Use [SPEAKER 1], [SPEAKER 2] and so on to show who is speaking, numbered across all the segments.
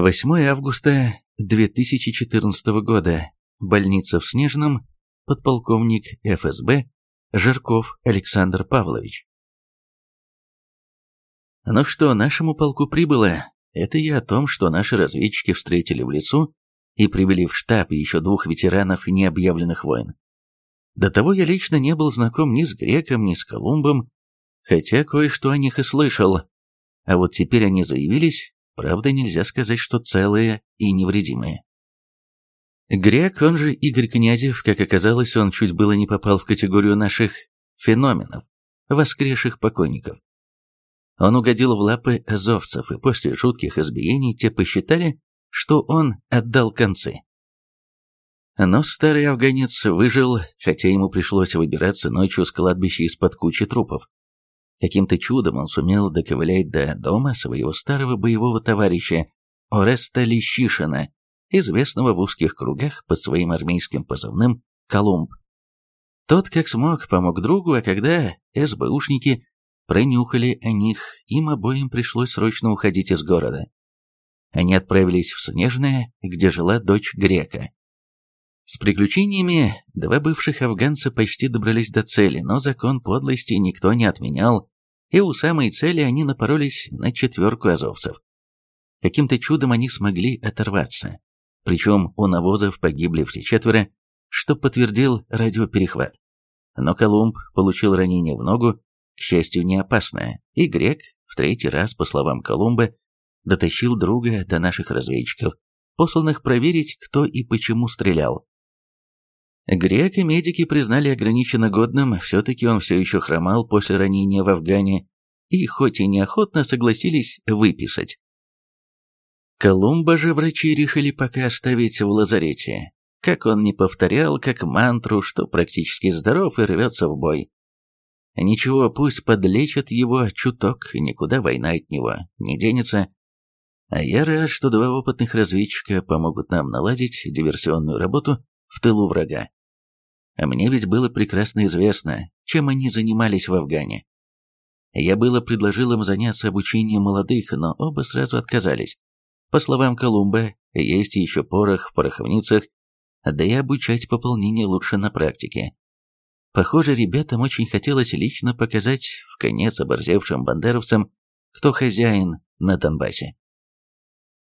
[SPEAKER 1] 8 августа 2014 года. Больница в Снежном. Подполковник ФСБ Жирков Александр Павлович. Ну что, нашему полку прибыло. Это я о том, что наши разведчики встретили в лесу и привели в штаб еще двух ветеранов необъявленных войн. До того я лично не был знаком ни с Греком, ни с Колумбом, хотя кое-что о них и слышал. А вот теперь они заявились, правда нельзя сказать, что целые и невредимые. Грек, он же Игорь Князев, как оказалось, он чуть было не попал в категорию наших феноменов, воскресших покойников. Он угодил в лапы азовцев, и после жутких избиений те посчитали, что он отдал концы. Но старый афганец выжил, хотя ему пришлось выбираться ночью с кладбища из-под кучи трупов. Каким-то чудом он сумел доковылять до дома своего старого боевого товарища Ореста Лещишина, известного в узких кругах под своим армейским позывным «Колумб». Тот, как смог, помог другу, а когда СБУшники пронюхали о них, им обоим пришлось срочно уходить из города. Они отправились в Снежное, где жила дочь Грека. С приключениями два бывших афганца почти добрались до цели, но закон подлости никто не отменял, и у самой цели они напоролись на четверку азовцев. Каким-то чудом они смогли оторваться. Причем у навозов погибли все четверо, что подтвердил радиоперехват. Но Колумб получил ранение в ногу, к счастью, не опасное, и Грек, в третий раз, по словам Колумба, дотащил друга до наших разведчиков, посланных проверить, кто и почему стрелял. Грек и медики признали ограниченно годным, все-таки он все еще хромал после ранения в Афгане, и хоть и неохотно согласились выписать. Колумба же врачи решили пока оставить в лазарете. Как он не повторял, как мантру, что практически здоров и рвется в бой. Ничего, пусть подлечат его чуток, никуда война от него не денется. А я рад, что два опытных разведчика помогут нам наладить диверсионную работу в тылу врага. А мне ведь было прекрасно известно, чем они занимались в Афгане. Я было предложил им заняться обучением молодых, но оба сразу отказались. По словам Колумба, есть еще порох в пороховницах, да и обучать пополнение лучше на практике. Похоже, ребятам очень хотелось лично показать в конец оборзевшим бандеровцам, кто хозяин на Донбассе.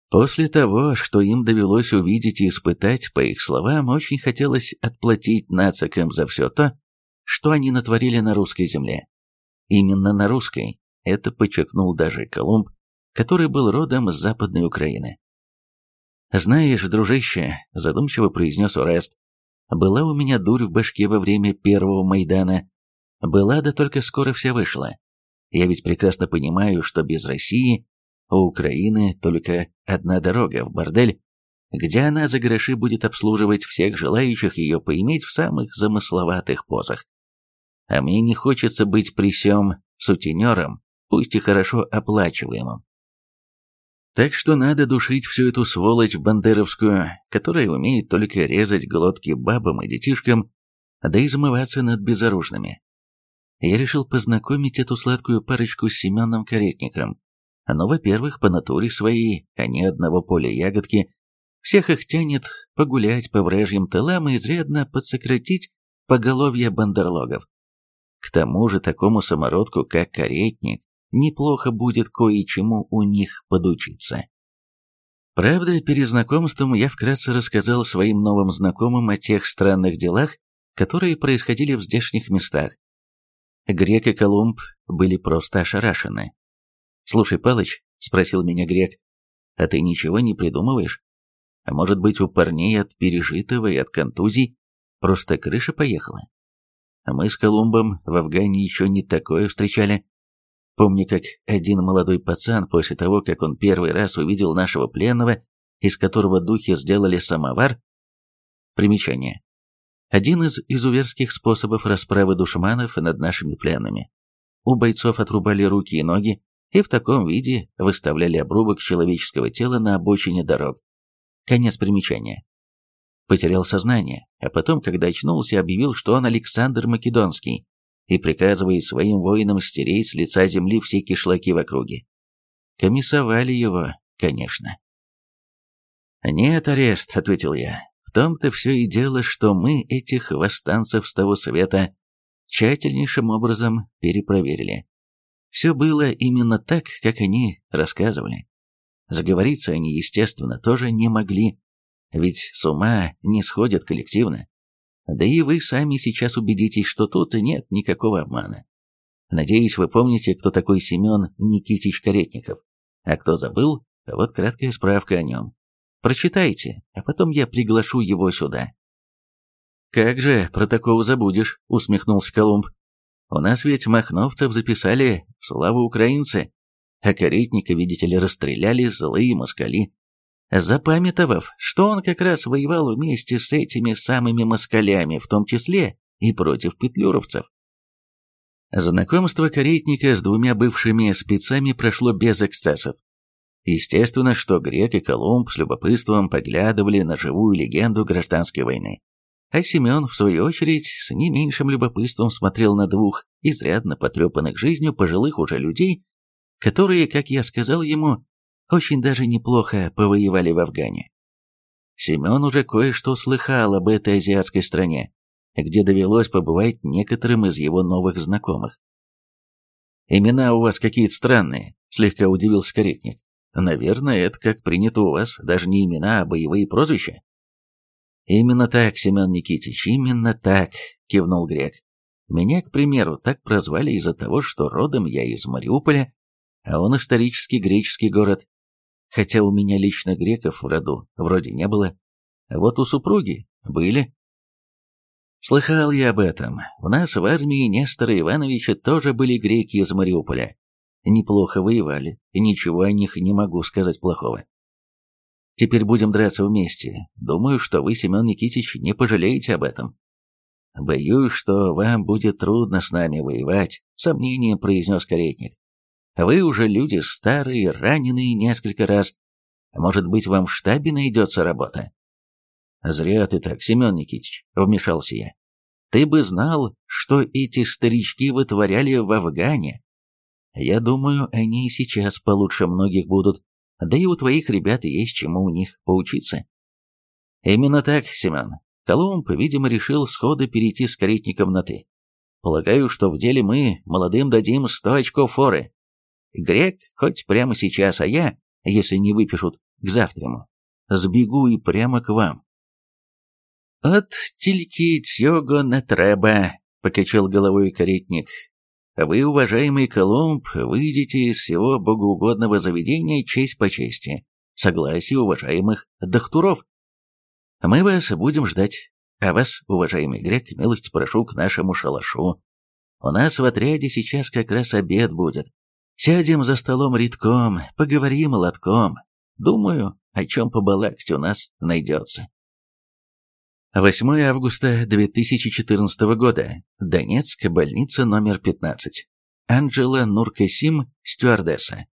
[SPEAKER 1] После того, что им довелось увидеть и испытать, по их словам, очень хотелось отплатить нацикам за все то, что они натворили на русской земле. Именно на русской, это подчеркнул даже Колумб, который был родом с Западной Украины. «Знаешь, дружище», — задумчиво произнес Орест, — «была у меня дурь в башке во время первого Майдана. Была, да только скоро вся вышла. Я ведь прекрасно понимаю, что без России у Украины только одна дорога в бордель, где она за гроши будет обслуживать всех желающих ее поиметь в самых замысловатых позах. А мне не хочется быть при сём сутенером, пусть и хорошо оплачиваемым. Так что надо душить всю эту сволочь бандеровскую, которая умеет только резать глотки бабам и детишкам, да и замываться над безоружными. Я решил познакомить эту сладкую парочку с Семеном Каретником. Но, во-первых, по натуре своей, они одного поля ягодки, всех их тянет погулять по вражьим тылам и изрядно подсократить поголовье бандерлогов. К тому же такому самородку, как Каретник, неплохо будет кое-чему у них подучиться. Правда, перед знакомством я вкратце рассказал своим новым знакомым о тех странных делах, которые происходили в здешних местах. Грек и Колумб были просто ошарашены. «Слушай, Палыч», — спросил меня Грек, — «а ты ничего не придумываешь? А может быть, у парней от пережитого и от контузий просто крыша поехала? Мы с Колумбом в Афгане еще не такое встречали. Помню, как один молодой пацан после того, как он первый раз увидел нашего пленного, из которого духи сделали самовар. Примечание. Один из изуверских способов расправы душманов над нашими пленными. У бойцов отрубали руки и ноги, и в таком виде выставляли обрубок человеческого тела на обочине дорог. Конец примечания. Потерял сознание, а потом, когда очнулся, объявил, что он Александр Македонский, и приказывает своим воинам стереть с лица земли все кишлаки в округе. Комиссовали его, конечно. «Нет, арест», — ответил я. «В том-то все и дело, что мы этих восстанцев с того света тщательнейшим образом перепроверили. Все было именно так, как они рассказывали. Заговориться они, естественно, тоже не могли, ведь с ума не сходят коллективно. Да и вы сами сейчас убедитесь, что тут нет никакого обмана. Надеюсь, вы помните, кто такой Семен Никитич Каретников. А кто забыл, вот краткая справка о нем. Прочитайте, а потом я приглашу его сюда. «Как же про такого забудешь?» — усмехнулся Колумб. «У нас ведь махновцев записали в славу украинцы, а каретника, видите ли, расстреляли злые москали запамятовав, что он как раз воевал вместе с этими самыми москалями, в том числе и против петлюровцев. Знакомство каретника с двумя бывшими спецами прошло без эксцессов. Естественно, что Грек и Колумб с любопытством поглядывали на живую легенду гражданской войны. А Семен, в свою очередь, с не меньшим любопытством смотрел на двух изрядно потрепанных жизнью пожилых уже людей, которые, как я сказал ему, очень даже неплохо повоевали в Афгане. Семен уже кое-что слыхал об этой азиатской стране, где довелось побывать некоторым из его новых знакомых. «Имена у вас какие-то странные», — слегка удивился каретник. «Наверное, это как принято у вас, даже не имена, а боевые прозвища». «Именно так, Семен Никитич, именно так», — кивнул Грек. «Меня, к примеру, так прозвали из-за того, что родом я из Мариуполя, а он исторический греческий город, хотя у меня лично греков в роду вроде не было. А вот у супруги были. Слыхал я об этом. У нас в армии Нестора Ивановича тоже были греки из Мариуполя. Неплохо воевали, ничего о них не могу сказать плохого. Теперь будем драться вместе. Думаю, что вы, Семен Никитич, не пожалеете об этом. Боюсь, что вам будет трудно с нами воевать, сомнением произнес каретник. Вы уже люди старые, раненые несколько раз. Может быть, вам в штабе найдется работа?» «Зря ты так, Семен Никитич», — вмешался я. «Ты бы знал, что эти старички вытворяли в Афгане. Я думаю, они и сейчас получше многих будут, да и у твоих ребят есть чему у них поучиться». «Именно так, Семен. Колумб, видимо, решил сходу перейти с каретником на «ты». Полагаю, что в деле мы молодым дадим сто очков форы. Грек хоть прямо сейчас, а я, если не выпишут к завтраму, сбегу и прямо к вам. «От тільки цього не треба», — покачал головой каретник. «Вы, уважаемый Колумб, выйдете из всего богоугодного заведения честь по чести, согласие уважаемых докторов. Мы вас будем ждать, а вас, уважаемый грек, милость прошу к нашему шалашу. У нас в отряде сейчас как раз обед будет, Сядем за столом редком, поговорим лотком. Думаю, о чем побалакать у нас найдется. 8 августа 2014 года. Донецк, больница номер 15. Анджела Нуркасим, стюардесса.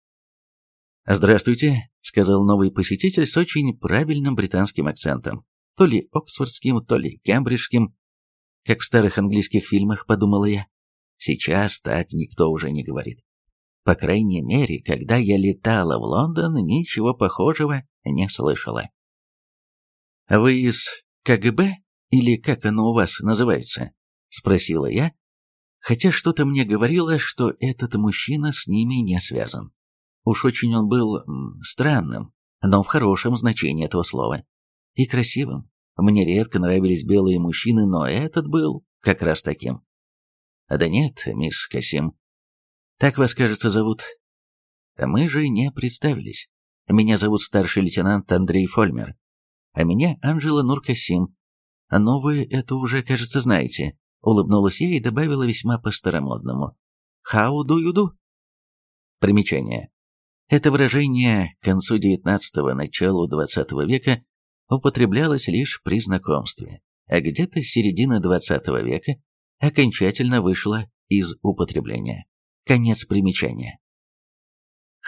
[SPEAKER 1] «Здравствуйте», — сказал новый посетитель с очень правильным британским акцентом. То ли оксфордским, то ли кембриджским. Как в старых английских фильмах, подумала я. Сейчас так никто уже не говорит. По крайней мере, когда я летала в Лондон, ничего похожего не слышала. «Вы из КГБ? Или как оно у вас называется?» — спросила я, хотя что-то мне говорило, что этот мужчина с ними не связан. Уж очень он был странным, но в хорошем значении этого слова. И красивым. Мне редко нравились белые мужчины, но этот был как раз таким. «Да нет, мисс Касим, так вас, кажется, зовут. Мы же не представились. Меня зовут старший лейтенант Андрей Фольмер. А меня Анжела Нуркасим. Но вы это уже, кажется, знаете. Улыбнулась я и добавила весьма по-старомодному. «How do you do?» Примечание. Это выражение к концу XIX – началу XX века употреблялось лишь при знакомстве, а где-то с середины XX века окончательно вышло из употребления. Конец примечания.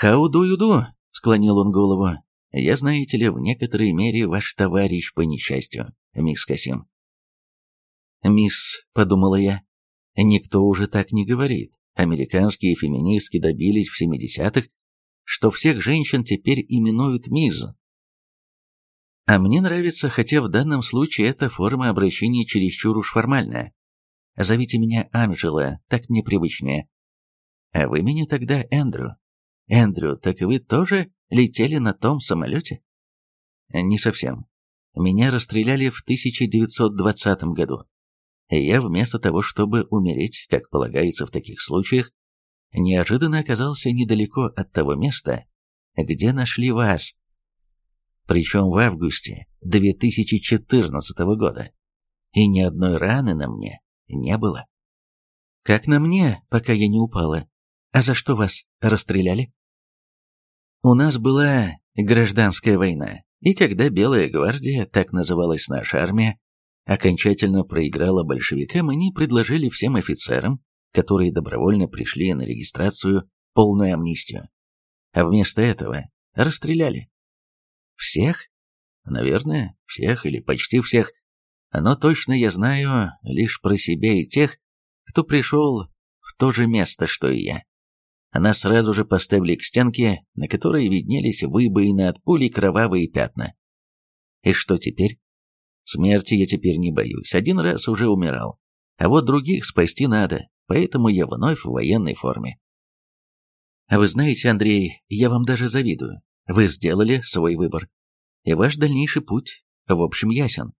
[SPEAKER 1] «How do you do?» — склонил он голову. «Я, знаете ли, в некоторой мере ваш товарищ по несчастью, мисс Касим». «Мисс», — подумала я, — «никто уже так не говорит. Американские феминистки добились в 70-х, что всех женщин теперь именуют мисс. А мне нравится, хотя в данном случае эта форма обращения чересчур уж формальная. Зовите меня Анжела, так мне привычнее. А вы меня тогда Эндрю. Эндрю, так вы тоже летели на том самолете? Не совсем. Меня расстреляли в 1920 году. И я вместо того, чтобы умереть, как полагается в таких случаях, неожиданно оказался недалеко от того места, где нашли вас. Причем в августе 2014 года. И ни одной раны на мне не было. Как на мне, пока я не упала. А за что вас расстреляли? У нас была гражданская война, и когда Белая гвардия, так называлась наша армия, окончательно проиграла большевикам, они предложили всем офицерам, которые добровольно пришли на регистрацию, полную амнистию. А вместо этого расстреляли. Всех? Наверное, всех или почти всех. Но точно я знаю лишь про себя и тех, кто пришел в то же место, что и я. Нас сразу же поставили к стенке, на которой виднелись выбоины от пули кровавые пятна. И что теперь? Смерти я теперь не боюсь, один раз уже умирал. А вот других спасти надо, поэтому я вновь в военной форме. А вы знаете, Андрей, я вам даже завидую. Вы сделали свой выбор. И ваш дальнейший путь, в общем, ясен.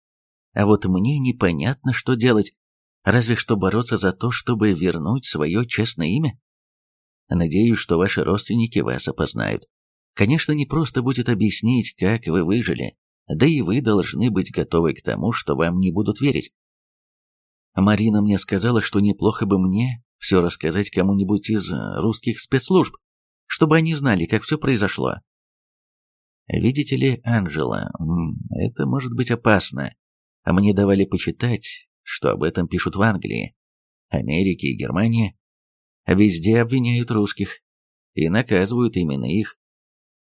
[SPEAKER 1] А вот мне непонятно, что делать. Разве что бороться за то, чтобы вернуть свое честное имя. Надеюсь, что ваши родственники вас опознают. Конечно, не просто будет объяснить, как вы выжили, да и вы должны быть готовы к тому, что вам не будут верить. Марина мне сказала, что неплохо бы мне все рассказать кому-нибудь из русских спецслужб, чтобы они знали, как все произошло. Видите ли, Анжела, это может быть опасно. Мне давали почитать, что об этом пишут в Англии, Америке и Германии. Везде обвиняют русских и наказывают именно их.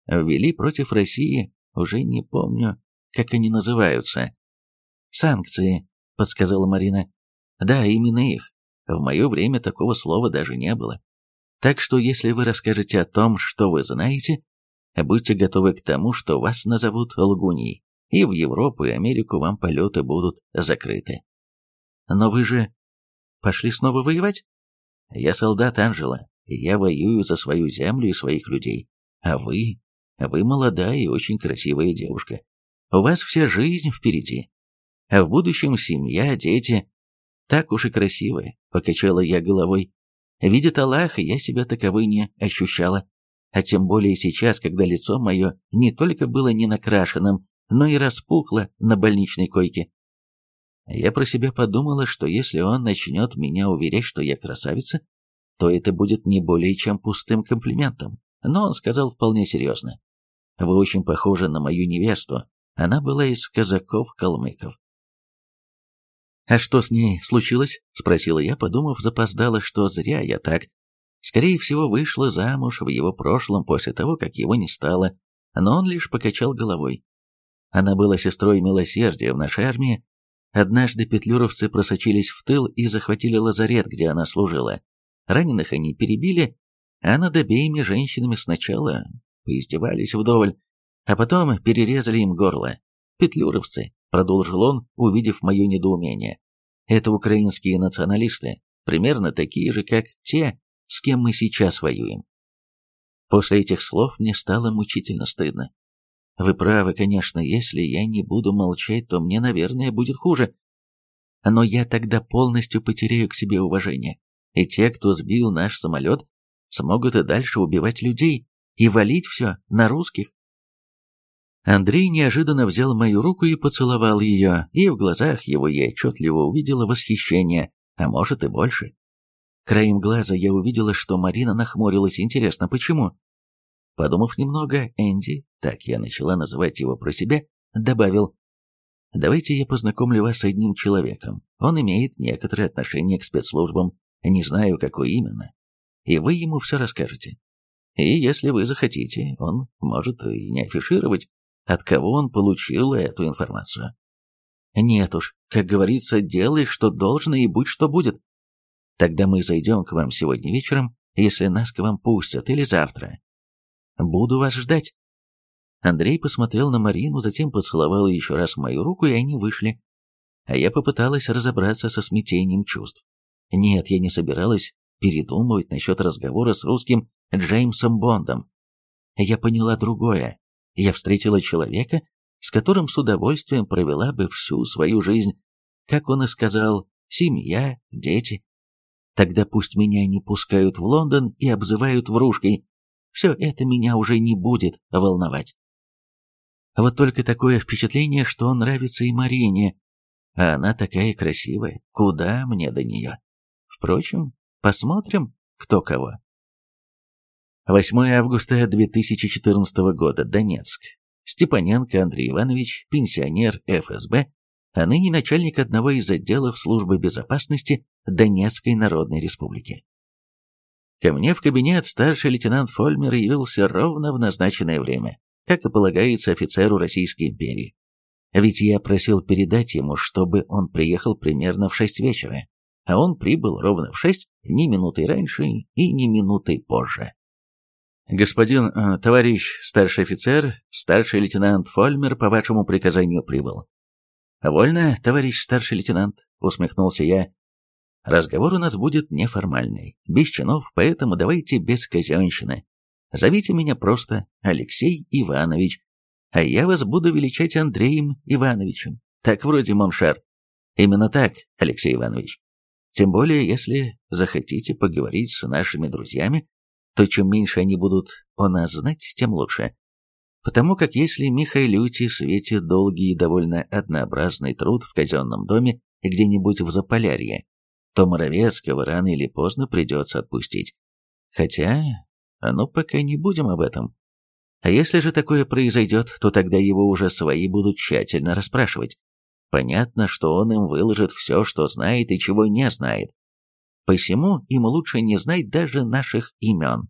[SPEAKER 1] Ввели против России, уже не помню, как они называются. «Санкции», — подсказала Марина. «Да, именно их. В мое время такого слова даже не было. Так что если вы расскажете о том, что вы знаете, будьте готовы к тому, что вас назовут лгуньей, и в Европу и Америку вам полеты будут закрыты. Но вы же пошли снова воевать? Я солдат Анжела, и я воюю за свою землю и своих людей. А вы? Вы молодая и очень красивая девушка. У вас вся жизнь впереди. А в будущем семья, дети. Так уж и красивая, покачала я головой. Видит Аллах, я себя таковой не ощущала. А тем более сейчас, когда лицо мое не только было не накрашенным, но и распухло на больничной койке. Я про себя подумала, что если он начнет меня уверять, что я красавица, то это будет не более чем пустым комплиментом. Но он сказал вполне серьезно. «Вы очень похожи на мою невесту, она была из казаков-калмыков. «А что с ней случилось?» — спросила я, подумав, запоздала, что зря я так. Скорее всего, вышла замуж в его прошлом после того, как его не стало, но он лишь покачал головой. Она была сестрой милосердия в нашей армии. Однажды петлюровцы просочились в тыл и захватили лазарет, где она служила. Раненых они перебили, а над обеими женщинами сначала поиздевались вдоволь, а потом перерезали им горло. Петлюровцы, продолжил он, увидев мое недоумение. Это украинские националисты, примерно такие же, как те, с кем мы сейчас воюем. После этих слов мне стало мучительно стыдно. Вы правы, конечно, если я не буду молчать, то мне, наверное, будет хуже. Но я тогда полностью потеряю к себе уважение. И те, кто сбил наш самолет, смогут и дальше убивать людей и валить все на русских. Андрей неожиданно взял мою руку и поцеловал ее, и в глазах его я отчетливо увидела восхищение, а может и больше. Краем глаза я увидела, что Марина нахмурилась. Интересно, почему? Подумав немного, Энди, так я начала называть его про себя, добавил, «Давайте я познакомлю вас с одним человеком. Он имеет некоторое отношение к спецслужбам, не знаю, какой именно. И вы ему все расскажете. И если вы захотите, он может и не афишировать, от кого он получил эту информацию. Нет уж, как говорится, делай, что должно, и будь, что будет. Тогда мы зайдем к вам сегодня вечером, если нас к вам пустят, или завтра. Буду вас ждать. Андрей посмотрел на Марину, затем поцеловал еще раз мою руку, и они вышли. А я попыталась разобраться со смятением чувств. Нет, я не собиралась передумывать насчет разговора с русским Джеймсом Бондом. Я поняла другое. Я встретила человека, с которым с удовольствием провела бы всю свою жизнь. Как он и сказал, семья, дети. Тогда пусть меня не пускают в Лондон и обзывают врушкой. Все это меня уже не будет волновать. Вот только такое впечатление, что он нравится и Марине, а она такая красивая, куда мне до нее? Впрочем, посмотрим, кто кого. 8 августа 2014 года, Донецк. Степаненко Андрей Иванович, пенсионер ФСБ, а ныне начальник одного из отделов службы безопасности Донецкой Народной Республики. Ко мне в кабинет старший лейтенант Фольмер явился ровно в назначенное время, как и полагается офицеру Российской империи. Ведь я просил передать ему, чтобы он приехал примерно в шесть вечера, а он прибыл ровно в шесть, ни минутой раньше и ни минутой позже. «Господин, э, товарищ старший офицер, старший лейтенант Фольмер по вашему приказанию прибыл». «Вольно, товарищ старший лейтенант», — усмехнулся я. «Разговор у нас будет неформальный, без чинов, поэтому давайте без казенщины. Зовите меня просто Алексей Иванович, а я вас буду величать Андреем Ивановичем. Так вроде mon cher. Именно так, Алексей Иванович. Тем более, если захотите поговорить с нашими друзьями, то чем меньше они будут о нас знать, тем лучше. Потому как если Михайлюте светит долгий и довольно однообразный труд в казенном доме где-нибудь в Заполярье, то Моровецкого рано или поздно придется отпустить. Хотя, а ну пока не будем об этом. А если же такое произойдет, то тогда его уже свои будут тщательно расспрашивать. Понятно, что он им выложит все, что знает и чего не знает. Посему им лучше не знать даже наших имен.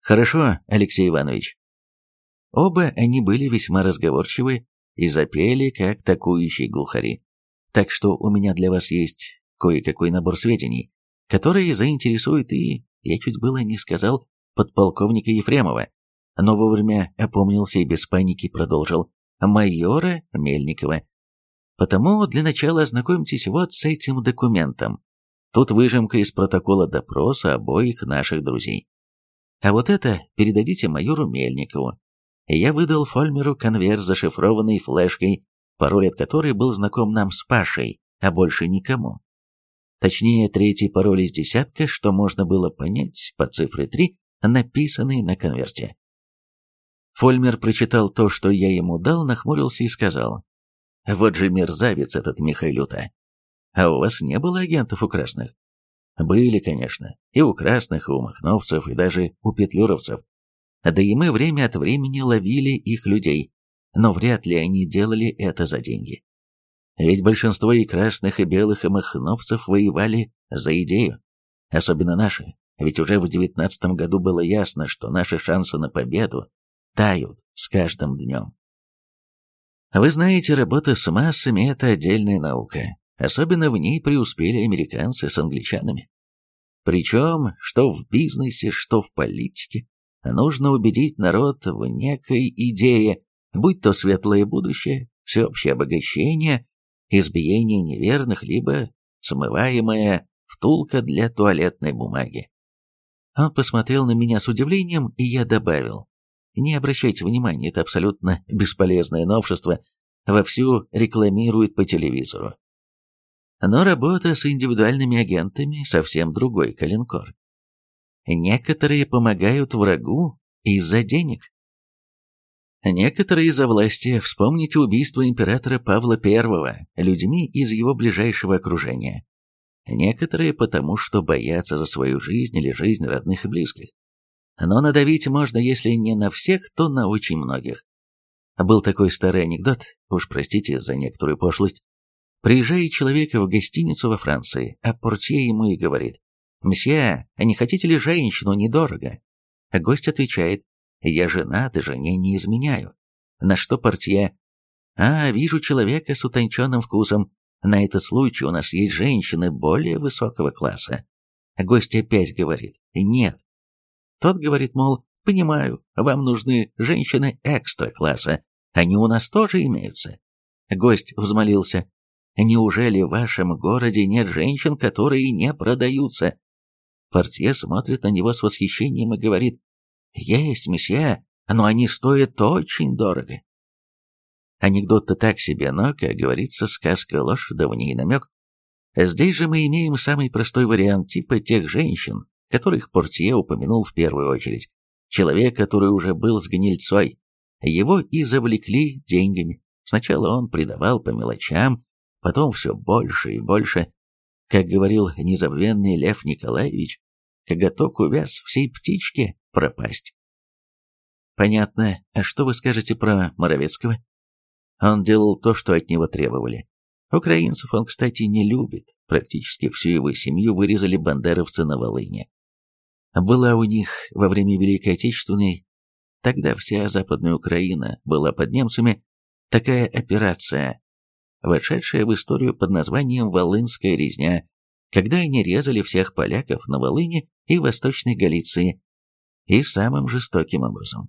[SPEAKER 1] Хорошо, Алексей Иванович. Оба они были весьма разговорчивы и запели, как такующие глухари. Так что у меня для вас есть кое-какой набор сведений, которые заинтересуют и, я чуть было не сказал, подполковника Ефремова, но вовремя опомнился и без паники продолжил, майора Мельникова. Потому для начала ознакомьтесь вот с этим документом. Тут выжимка из протокола допроса обоих наших друзей. А вот это передадите майору Мельникову. Я выдал Фольмеру конверт, зашифрованный флешкой, пароль от которой был знаком нам с Пашей, а больше никому. Точнее, третий пароль из десятка, что можно было понять по цифре 3, написанной на конверте. Фольмер прочитал то, что я ему дал, нахмурился и сказал, «Вот же мерзавец этот Михайлюта. А у вас не было агентов у красных?» Были, конечно, и у красных, и у махновцев, и даже у петлюровцев. Да и мы время от времени ловили их людей, но вряд ли они делали это за деньги. Ведь большинство и красных, и белых, и махновцев воевали за идею. Особенно наши, ведь уже в девятнадцатом году было ясно, что наши шансы на победу тают с каждым днем. Вы знаете, работа с массами – это отдельная наука. Особенно в ней преуспели американцы с англичанами. Причем, что в бизнесе, что в политике, нужно убедить народ в некой идее, будь то светлое будущее, всеобщее обогащение, избиение неверных, либо смываемая втулка для туалетной бумаги. Он посмотрел на меня с удивлением, и я добавил. Не обращайте внимания, это абсолютно бесполезное новшество, вовсю рекламируют по телевизору. Но работа с индивидуальными агентами совсем другой калинкор. Некоторые помогают врагу из-за денег. Некоторые из-за власти. Вспомните убийство императора Павла I людьми из его ближайшего окружения. Некоторые потому, что боятся за свою жизнь или жизнь родных и близких. Но надавить можно, если не на всех, то на очень многих. Был такой старый анекдот, уж простите за некоторую пошлость, Приезжает человек в гостиницу во Франции, а портье ему и говорит, «Мсье, не хотите ли женщину недорого?» Гость отвечает, «Я женат и жене не изменяю». На что портье, «А, вижу человека с утонченным вкусом. На этот случай у нас есть женщины более высокого класса». Гость опять говорит, «Нет». Тот говорит, мол, Понимаю, вам нужны женщины экстра-класса. Они у нас тоже имеются. Гость взмолился. Неужели в вашем городе нет женщин, которые не продаются? Портье смотрит на него с восхищением и говорит, «Есть, месье, но они стоят очень дорого». Анекдот-то так себе, но, как говорится, сказка ложь, да в ней намек. Здесь же мы имеем самый простой вариант типа тех женщин, которых Портье упомянул в первую очередь. Человек, который уже был с гнильцой. Его и завлекли деньгами. Сначала он придавал по мелочам, потом все больше и больше. Как говорил незабвенный Лев Николаевич, коготок увяз всей птичке пропасть. Понятно. А что вы скажете про Моровецкого? Он делал то, что от него требовали. Украинцев он, кстати, не любит. Практически всю его семью вырезали бандеровцы на Волыне. Была у них во время Великой Отечественной, тогда вся Западная Украина была под немцами, такая операция, вошедшая в историю под названием «Волынская резня», когда они резали всех поляков на Волыне и Восточной Галиции, и самым жестоким образом.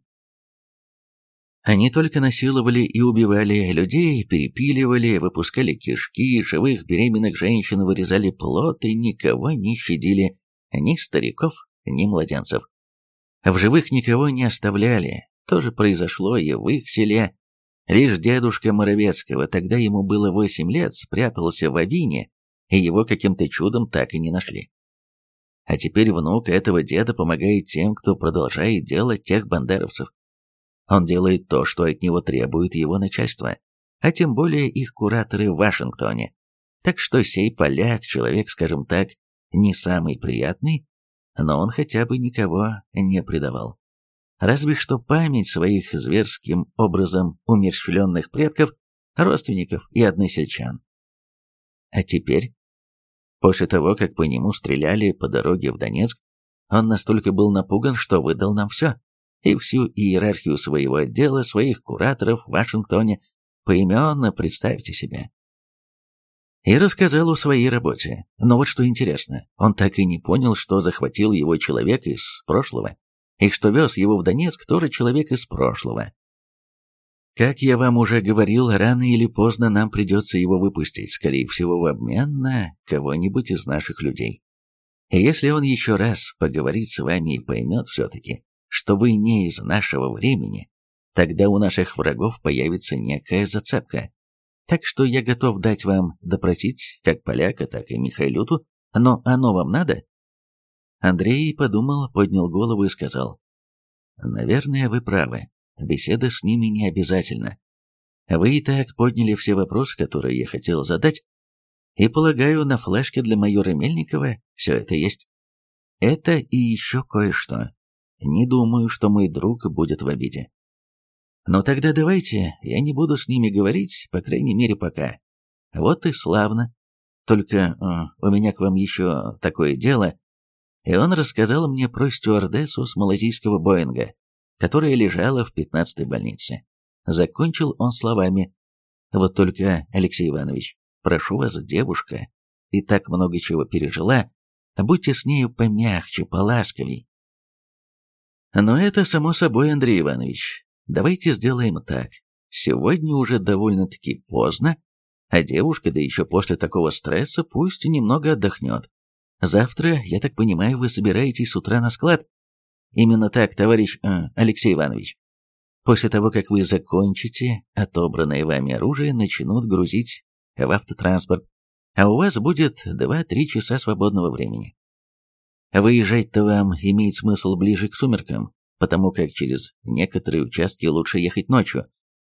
[SPEAKER 1] Они только насиловали и убивали людей, перепиливали, выпускали кишки, живых беременных женщин вырезали плод и никого не щадили, ни стариков, ни младенцев. В живых никого не оставляли, то же произошло и в их селе. Лишь дедушка Моровецкого, тогда ему было восемь лет, спрятался в Авине, и его каким-то чудом так и не нашли. А теперь внук этого деда помогает тем, кто продолжает делать тех бандеровцев. Он делает то, что от него требует его начальство, а тем более их кураторы в Вашингтоне. Так что сей поляк, человек, скажем так, не самый приятный, но он хотя бы никого не предавал. Разве что память своих зверским образом умерщвленных предков, родственников и односельчан. А теперь, после того, как по нему стреляли по дороге в Донецк, он настолько был напуган, что выдал нам все и всю иерархию своего отдела, своих кураторов в Вашингтоне, поименно представьте себе. И рассказал о своей работе. Но вот что интересно, он так и не понял, что захватил его человек из прошлого, и что вез его в Донецк тоже человек из прошлого. Как я вам уже говорил, рано или поздно нам придется его выпустить, скорее всего, в обмен на кого-нибудь из наших людей. И если он еще раз поговорит с вами и поймет все-таки, что вы не из нашего времени, тогда у наших врагов появится некая зацепка. Так что я готов дать вам допросить как поляка, так и Михайлюту, но оно вам надо?» Андрей подумал, поднял голову и сказал, «Наверное, вы правы. Беседа с ними не обязательна. Вы и так подняли все вопросы, которые я хотел задать, и, полагаю, на флешке для майора Мельникова все это есть. Это и еще кое-что. Не думаю, что мой друг будет в обиде. Но тогда давайте, я не буду с ними говорить, по крайней мере, пока. Вот и славно. Только э, у меня к вам еще такое дело. И он рассказал мне про стюардессу с малазийского Боинга, которая лежала в пятнадцатой больнице. Закончил он словами. Вот только, Алексей Иванович, прошу вас, девушка, и так много чего пережила, будьте с нею помягче, поласковей. Но это само собой, Андрей Иванович. Давайте сделаем так. Сегодня уже довольно-таки поздно, а девушка, да еще после такого стресса, пусть немного отдохнет. Завтра, я так понимаю, вы собираетесь с утра на склад? Именно так, товарищ э, Алексей Иванович. После того, как вы закончите, отобранное вами оружие начнут грузить в автотранспорт, а у вас будет 2-3 часа свободного времени. Выезжать-то вам имеет смысл ближе к сумеркам, потому как через некоторые участки лучше ехать ночью.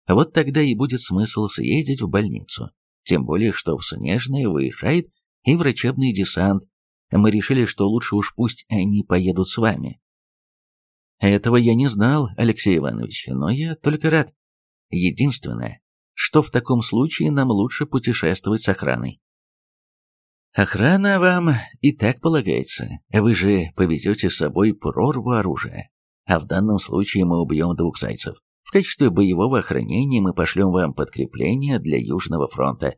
[SPEAKER 1] Вот тогда и будет смысл съездить в больницу. Тем более, что в Снежное выезжает и врачебный десант. Мы решили, что лучше уж пусть они поедут с вами. Этого я не знал, Алексей Иванович, но я только рад. Единственное, что в таком случае нам лучше путешествовать с охраной. Охрана вам и так полагается. Вы же повезете с собой прорву оружия. А в данном случае мы убьем двух зайцев. В качестве боевого охранения мы пошлем вам подкрепление для Южного фронта.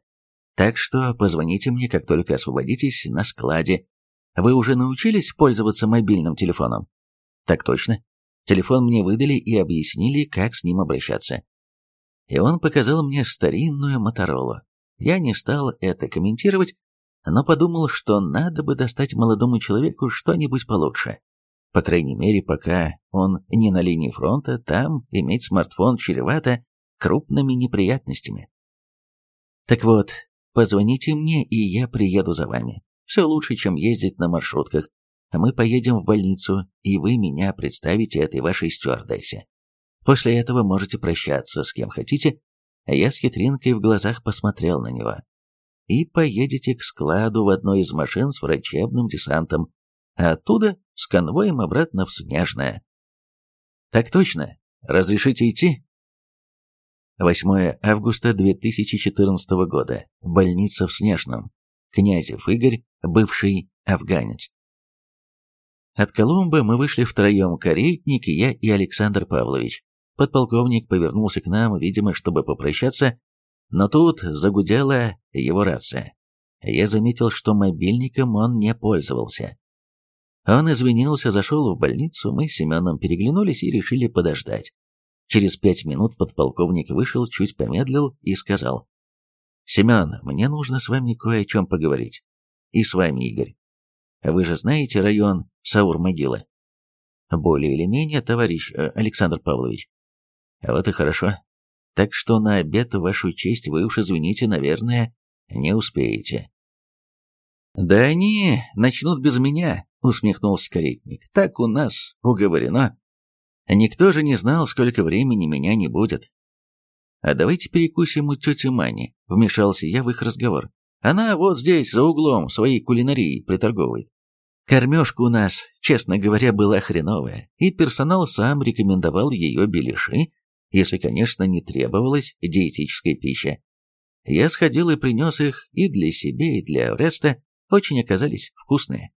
[SPEAKER 1] Так что позвоните мне, как только освободитесь на складе. Вы уже научились пользоваться мобильным телефоном? Так точно. Телефон мне выдали и объяснили, как с ним обращаться. И он показал мне старинную Моторолу. Я не стал это комментировать, но подумал, что надо бы достать молодому человеку что-нибудь получше. По крайней мере, пока он не на линии фронта, там иметь смартфон чревато крупными неприятностями. Так вот, позвоните мне, и я приеду за вами. Все лучше, чем ездить на маршрутках. Мы поедем в больницу, и вы меня представите этой вашей стюардессе. После этого можете прощаться с кем хотите, а я с хитринкой в глазах посмотрел на него. И поедете к складу в одной из машин с врачебным десантом, а оттуда с конвоем обратно в Снежное. Так точно. Разрешите идти? 8 августа 2014 года. Больница в Снежном. Князев Игорь, бывший афганец. От Колумба мы вышли втроем, каретник, я и Александр Павлович. Подполковник повернулся к нам, видимо, чтобы попрощаться, но тут загудела его рация. Я заметил, что мобильником он не пользовался. Он извинился, зашел в больницу, мы с Семеном переглянулись и решили подождать. Через пять минут подполковник вышел, чуть помедлил и сказал. «Семен, мне нужно с вами кое о чем поговорить. И с вами, Игорь. Вы же знаете район Саур-могила?» «Более или менее, товарищ э, Александр Павлович». «Вот и хорошо. Так что на обед, вашу честь, вы уж извините, наверное, не успеете». «Да они начнут без меня», — усмехнулся каретник. «Так у нас уговорено. Никто же не знал, сколько времени меня не будет». «А давайте перекусим у тети Мани», — вмешался я в их разговор. «Она вот здесь, за углом, своей кулинарией приторговывает. Кормежка у нас, честно говоря, была хреновая, и персонал сам рекомендовал ее беляши, если, конечно, не требовалась диетическая пища. Я сходил и принес их и для себя, и для Ореста, очень оказались вкусные.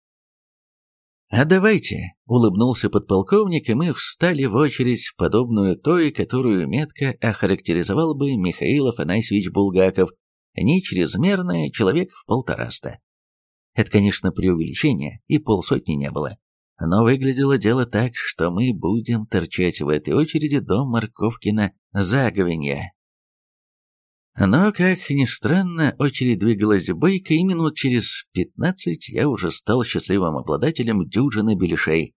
[SPEAKER 1] «А давайте», — улыбнулся подполковник, и мы встали в очередь, подобную той, которую метко охарактеризовал бы Михаил Афанасьевич Булгаков, не чрезмерная, человек в полтораста. Это, конечно, преувеличение, и полсотни не было. Но выглядело дело так, что мы будем торчать в этой очереди до Морковкина заговенья. Но, как ни странно, очередь двигалась бойко, и минут через пятнадцать я уже стал счастливым обладателем дюжины беляшей.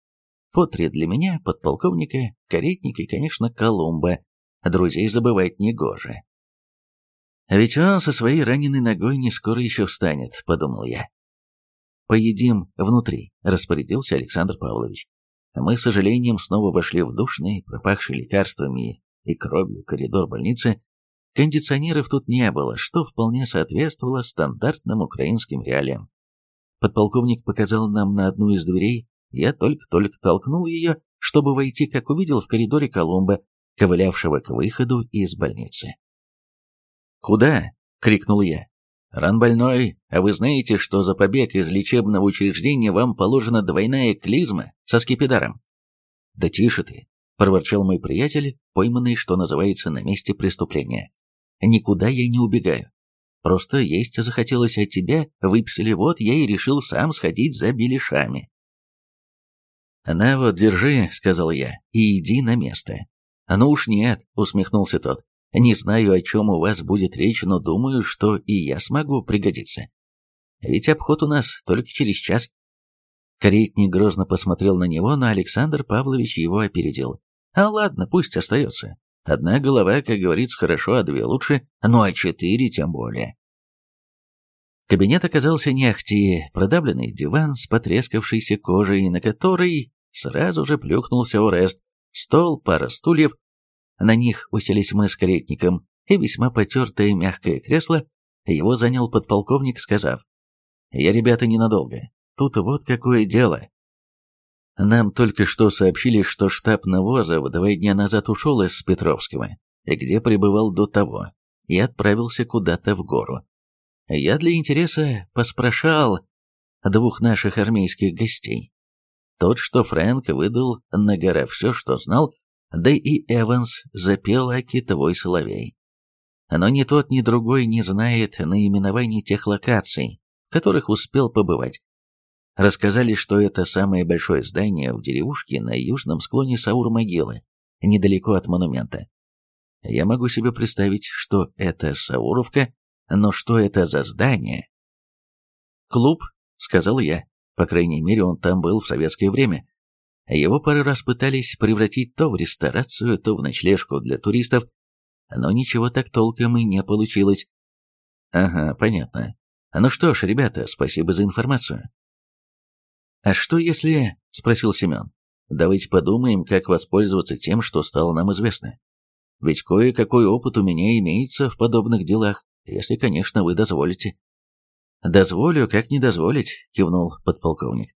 [SPEAKER 1] По три для меня, подполковника, каретника и, конечно, Колумба. Друзей забывать не гоже. А ведь он со своей раненой ногой не скоро еще встанет, подумал я. «Поедим внутри», — распорядился Александр Павлович. Мы, с сожалением, снова вошли в душный, пропахший лекарствами и кровью коридор больницы, Кондиционеров тут не было, что вполне соответствовало стандартным украинским реалиям. Подполковник показал нам на одну из дверей, я только-только толкнул ее, чтобы войти, как увидел в коридоре Колумба, ковылявшего к выходу из больницы. «Куда?» — крикнул я. «Ран больной, а вы знаете, что за побег из лечебного учреждения вам положена двойная клизма со скипидаром?» «Да тише ты», — проворчал мой приятель, пойманный, что называется, на месте преступления. Никуда я не убегаю. Просто есть захотелось от тебя, выписали вот, я и решил сам сходить за беляшами. «На вот, держи», — сказал я, — «и иди на место». «Ну уж нет», — усмехнулся тот. «Не знаю, о чем у вас будет речь, но думаю, что и я смогу пригодиться. Ведь обход у нас только через час». Каретник грозно посмотрел на него, но Александр Павлович его опередил. «А ладно, пусть остается. Одна голова, как говорится, хорошо, а две лучше, ну а четыре тем более. Кабинет оказался не ахти, продавленный диван с потрескавшейся кожей, на который сразу же плюхнулся Орест, стол, пара стульев. На них уселись мы с каретником, и весьма потертое мягкое кресло его занял подполковник, сказав, «Я, ребята, ненадолго. Тут вот какое дело. Нам только что сообщили, что штаб Навозов два дня назад ушел из Петровского, где пребывал до того, и отправился куда-то в гору. Я для интереса поспрашал двух наших армейских гостей. Тот, что Фрэнк выдал на гора все, что знал, да и Эванс запел Аки твой соловей. Но ни тот, ни другой не знает наименований тех локаций, в которых успел побывать. Рассказали, что это самое большое здание в деревушке на южном склоне Саур-могилы, недалеко от монумента. Я могу себе представить, что это Сауровка, но что это за здание? «Клуб», — сказал я. По крайней мере, он там был в советское время. Его пару раз пытались превратить то в ресторацию, то в ночлежку для туристов, но ничего так толком и не получилось. Ага, понятно. Ну что ж, ребята, спасибо за информацию. А что если... — спросил Семен. Давайте подумаем, как воспользоваться тем, что стало нам известно. Ведь кое-какой опыт у меня имеется в подобных делах, если, конечно, вы дозволите. «Дозволю, как не дозволить», — кивнул подполковник.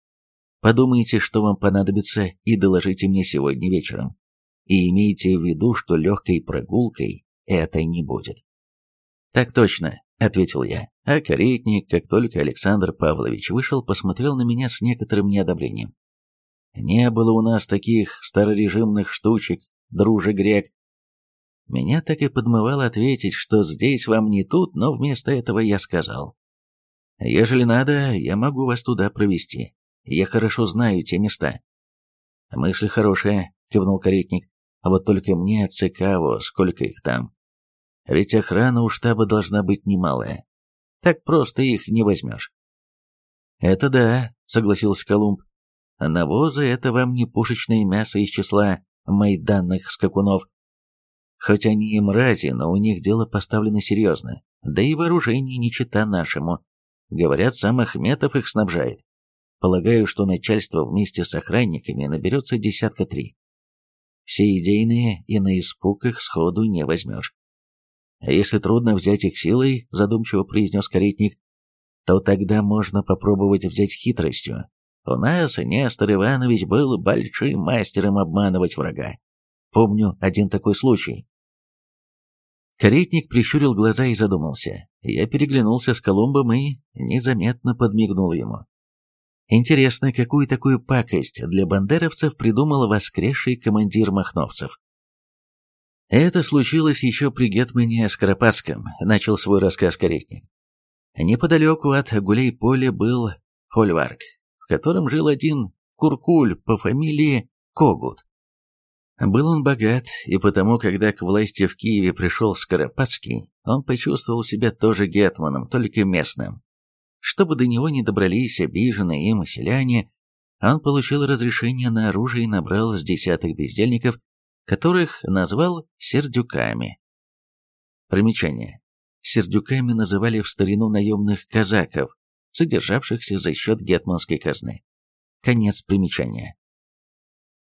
[SPEAKER 1] «Подумайте, что вам понадобится, и доложите мне сегодня вечером. И имейте в виду, что легкой прогулкой это не будет». «Так точно», — ответил я, а каретник, как только Александр Павлович вышел, посмотрел на меня с некоторым неодобрением. «Не было у нас таких старорежимных штучек, друже грек». Меня так и подмывало ответить, что здесь вам не тут, но вместо этого я сказал. Ежели надо, я могу вас туда провести. Я хорошо знаю те места. Мысль хорошая, кивнул каретник. А вот только мне цикаво, сколько их там. Ведь охрана у штаба должна быть немалая. Так просто их не возьмешь. Это да, согласился Колумб. Навозы — это вам не пушечное мясо из числа майданных скакунов. Хоть они и мрази, но у них дело поставлено серьезно, да и вооружение не чита нашему. Говорят, сам Ахметов их снабжает. Полагаю, что начальство вместе с охранниками наберется десятка три. Все идейные и на испуг их сходу не возьмешь. А если трудно взять их силой, задумчиво произнес каретник, то тогда можно попробовать взять хитростью. У нас Нестор Иванович был большим мастером обманывать врага. Помню один такой случай. Каретник прищурил глаза и задумался. Я переглянулся с Колумбом и незаметно подмигнул ему. Интересно, какую такую пакость для бандеровцев придумал воскресший командир махновцев? Это случилось еще при Гетмане Скоропадском, начал свой рассказ Каретник. Неподалеку от Гулей-Поля был фольварк, в котором жил один куркуль по фамилии Когут. Был он богат, и потому, когда к власти в Киеве пришел Скоропадский, он почувствовал себя тоже гетманом, только местным. Чтобы до него не добрались обиженные им селяне, он получил разрешение на оружие и набрал с десяток бездельников, которых назвал сердюками. Примечание. Сердюками называли в старину наемных казаков, содержавшихся за счет гетманской казны. Конец примечания.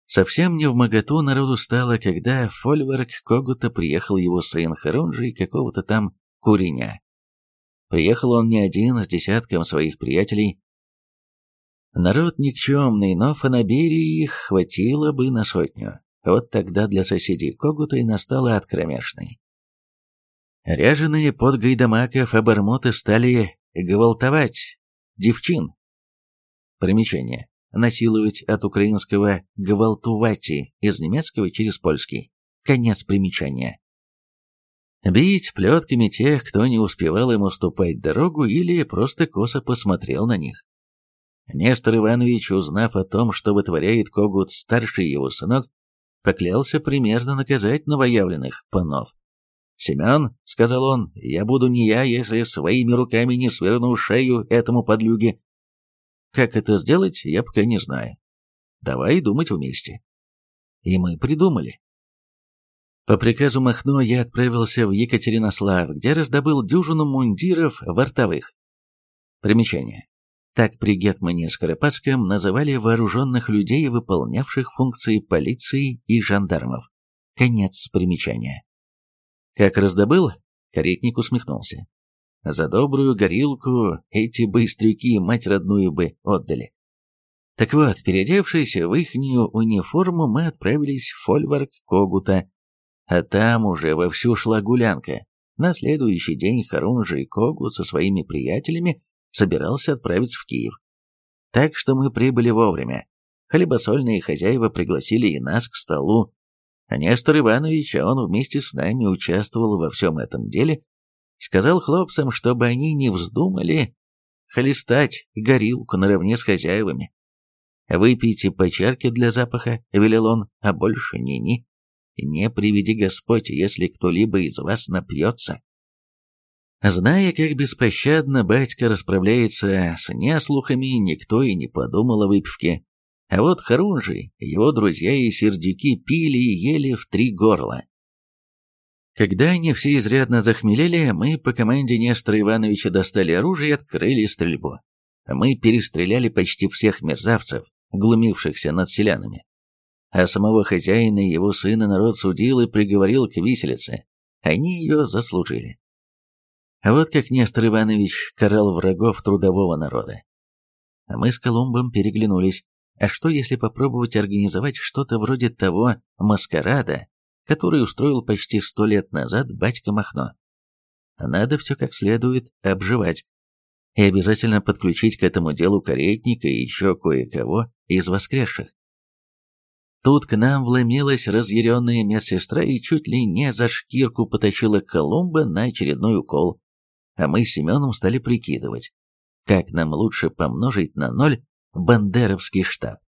[SPEAKER 1] Совсем не в моготу народу стало, когда в фольварк Когута приехал его сын Харунжий какого-то там куреня. Приехал он не один, с десятком своих приятелей. Народ никчемный, но фанаберии их хватило бы на сотню. Вот тогда для соседей Когута и настала откромешной. Ряженые под гайдамаков обормоты стали гвалтовать девчин. Примечание насиловать от украинского «гвалтувати» из немецкого через польский. Конец примечания. Бить плетками тех, кто не успевал ему уступать дорогу или просто косо посмотрел на них. Нестор Иванович, узнав о том, что вытворяет Когут старший его сынок, поклялся примерно наказать новоявленных панов. «Семен», — сказал он, — «я буду не я, если своими руками не сверну шею этому подлюге. Как это сделать, я пока не знаю. Давай думать вместе. И мы придумали. По приказу Махно я отправился в Екатеринослав, где раздобыл дюжину мундиров вартовых. Примечание. Так при Гетмане Скоропадском называли вооруженных людей, выполнявших функции полиции и жандармов. Конец примечания. Как раздобыл, каретник усмехнулся. За добрую горилку эти быстрюки мать родную бы отдали. Так вот, переодевшись в ихнюю униформу, мы отправились в фольварк Когута, а там уже вовсю шла гулянка. На следующий день Харунжи и Когут со своими приятелями собирался отправиться в Киев. Так что мы прибыли вовремя. Хлебосольные хозяева пригласили и нас к столу. А Нестор Иванович, а он вместе с нами участвовал во всем этом деле, Сказал хлопцам, чтобы они не вздумали холестать горилку наравне с хозяевами. «Выпейте по чарке для запаха», — велел он, — «а больше ни-ни. Не приведи Господь, если кто-либо из вас напьется». Зная, как беспощадно батька расправляется с неслухами, никто и не подумал о выпивке. А вот Харунжи, его друзья и сердюки пили и ели в три горла. Когда они все изрядно захмелели, мы по команде Нестора Ивановича достали оружие и открыли стрельбу. Мы перестреляли почти всех мерзавцев, глумившихся над селянами. А самого хозяина и его сына народ судил и приговорил к виселице. Они ее заслужили. А вот как Нестор Иванович карал врагов трудового народа. А мы с Колумбом переглянулись. А что, если попробовать организовать что-то вроде того маскарада, который устроил почти сто лет назад батька Махно? Надо все как следует обживать. И обязательно подключить к этому делу каретника и еще кое-кого из воскресших. Тут к нам вломилась разъяренная медсестра и чуть ли не за шкирку потащила Колумба на очередной укол, а мы с Семеном стали прикидывать, как нам лучше помножить на ноль бандеровский штаб.